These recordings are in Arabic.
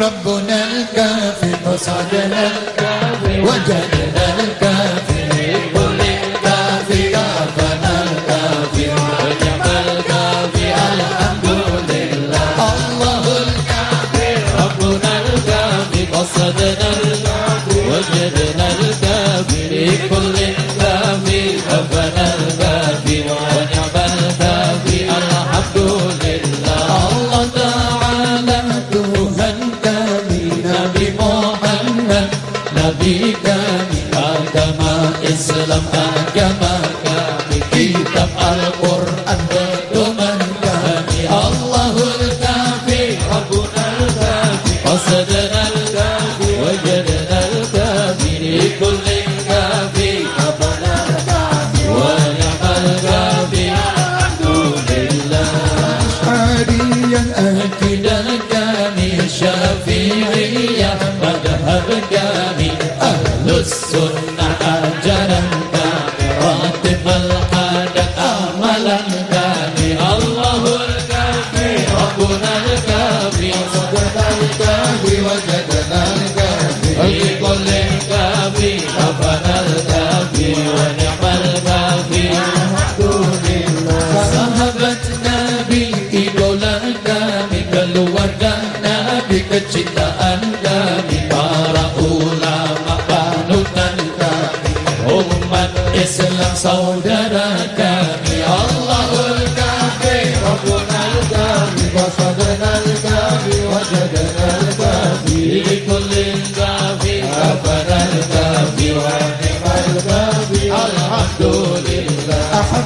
ربنا الكافي قصدنا الكافي وجدنا الكافي كل الكافي كافنا الكافي ونعم الكافي الحمد لله. الله الكافي ربنا الكافي قصدنا Kafi Rabbana Al-Kafi Wa ni'mal Kafi Alhamdulillah Ash'ariyan akidah kami Syafi'iyah madhab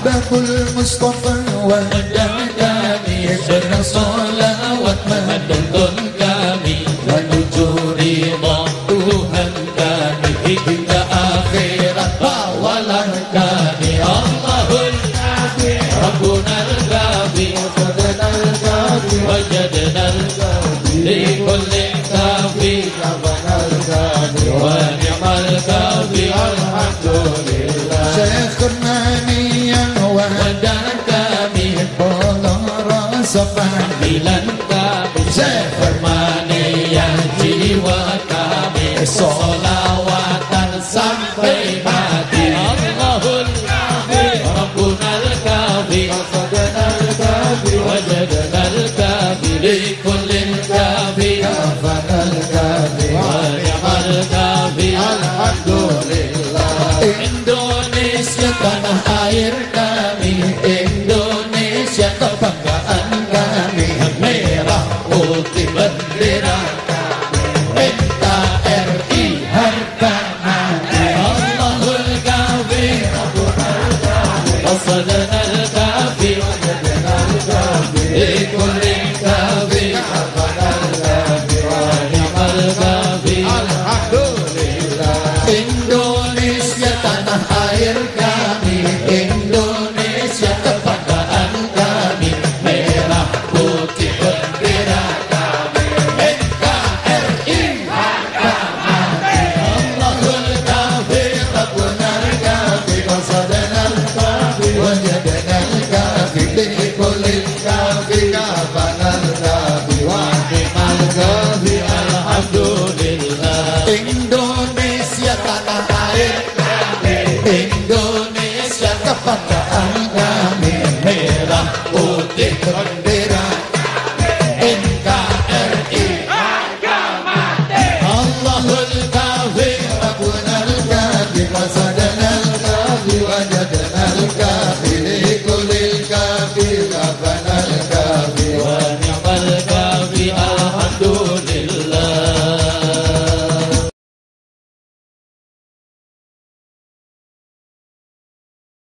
أحبه المصطفى وهدى كامي سر صلوات مهدن كامي ونجور رضا Tuhan kami hingga akhirat bawalan kami Allahul Kafi Rabbuna al-Kafi Wajadna al-Kafi Wajadna al-Kafi Likullin Kafi Rabbana al-Kafi Wa ni'mal Kafi Alhamdulillah panggilan kami Syekh Mania Jiwa kami Solawatan sampai mati Allahul Kafi Rabbuna al-Kafi Qasadana al-Kafi Wajadana al-Kafi Likullin Kafi Kafana al-Kafi Wa ni'mal Kafi Alhamdulillah Indonesia tanah air